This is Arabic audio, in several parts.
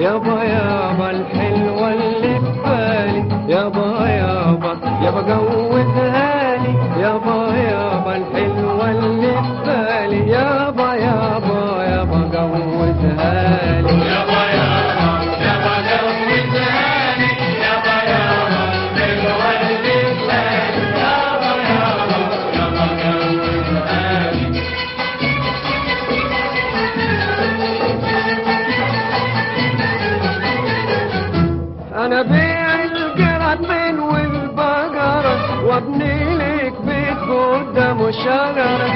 يابا حضني ليك بيت قدام مشاغلة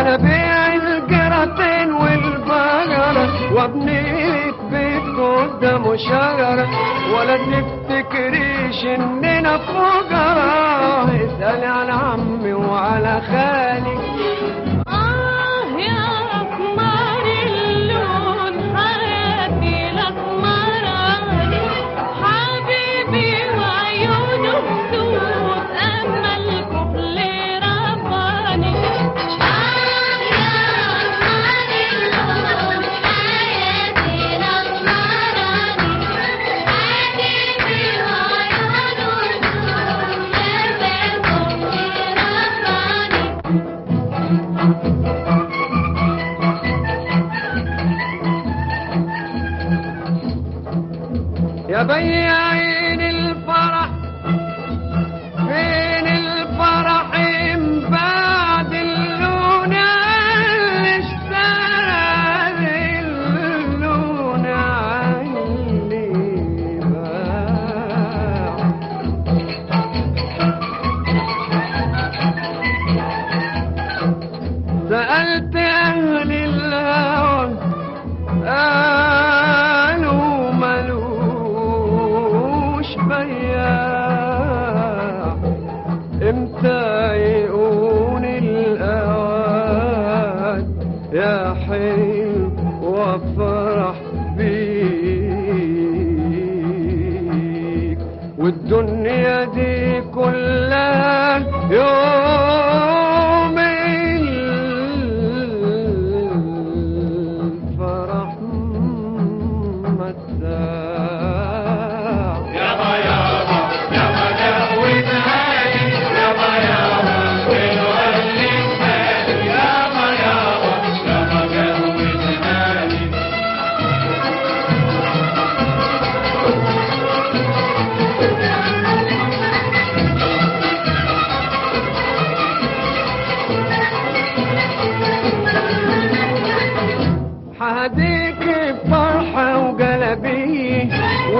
أنا بيع الجراتين والبقرة. وابني ليك بيت قدام مشاغلة ولا تفتكريش إننا فقراء. اسألي على عمي وعلى خالي. 欢迎啊 يا حين وافرح بيك والدنيا دي كلها يوم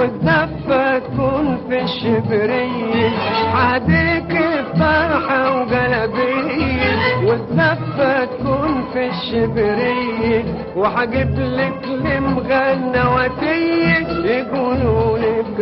والزفة تكون في الشبرية حديك بفرحة وجلبية والدفة تكون في الشبرية وحجيب لك المغنى وتيه يقولوا لك